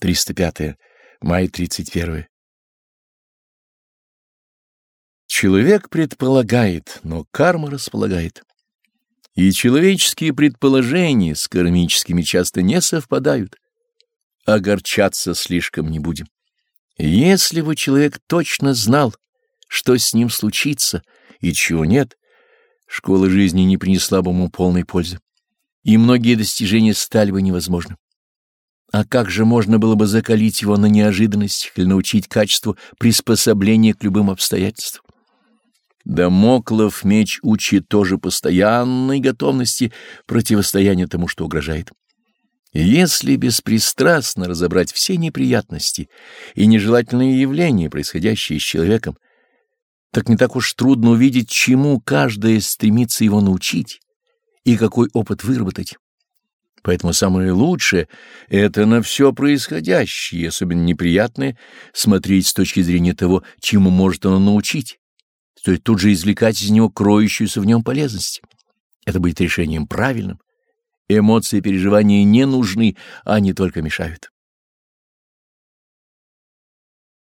305. Май 31. Человек предполагает, но карма располагает. И человеческие предположения с кармическими часто не совпадают. Огорчаться слишком не будем. Если бы человек точно знал, что с ним случится и чего нет, школа жизни не принесла бы ему полной пользы, и многие достижения стали бы невозможны. А как же можно было бы закалить его на неожиданностях или научить качеству приспособления к любым обстоятельствам? Дамоклов меч учит тоже постоянной готовности противостояния тому, что угрожает. Если беспристрастно разобрать все неприятности и нежелательные явления, происходящие с человеком, так не так уж трудно увидеть, чему каждое стремится его научить и какой опыт выработать. Поэтому самое лучшее — это на все происходящее, особенно неприятное, смотреть с точки зрения того, чему может оно научить, стоит тут же извлекать из него кроющуюся в нем полезность. Это будет решением правильным. Эмоции и переживания не нужны, они только мешают.